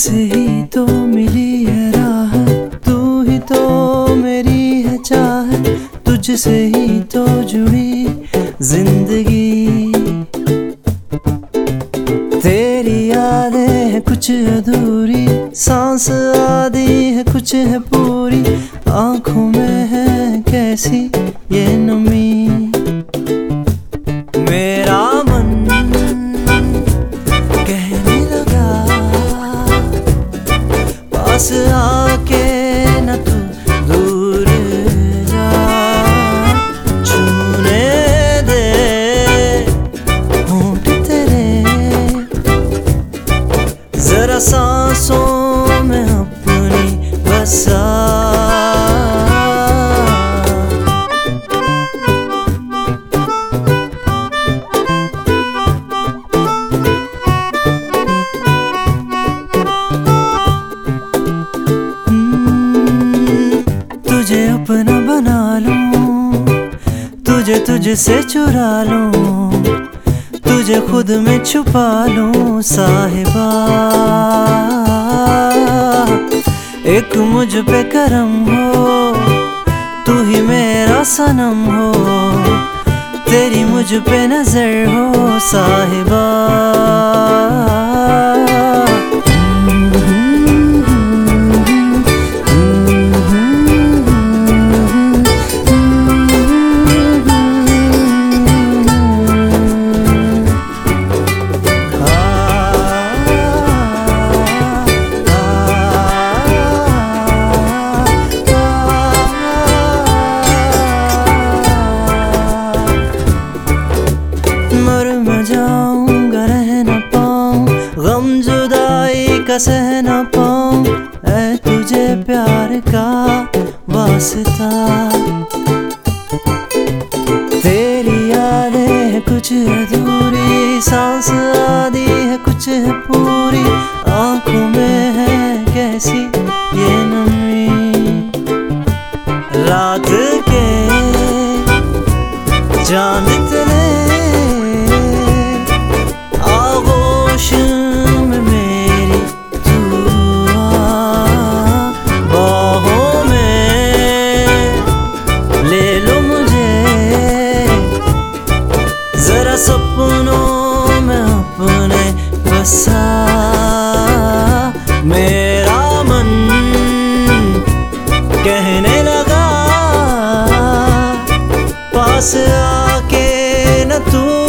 से ही तो मिली है राह, तू ही तो मेरी है चाह, तुझसे ही तो जुड़ी ज़िंदगी। तेरी यादें हैं कुछ अधूरी, सांस आदि है कुछ है पूरी, आँखों में है कैसी ये नमी? पास आके तुझे तुझसे चुरा लूँ, तुझे खुद में छुपा लूँ, साहिबा। एक मुझ पे करम हो, तू ही मेरा सनम हो, तेरी मुझ पे नज़र हो, साहिबा। का सह न पाऊँ, ऐ तुझे प्यार का वास्ता। तेरी यादें है कुछ अधूरी, सांस आदि है कुछ है पूरी। आँखों में है कैसी ये नमी? रात के जान tu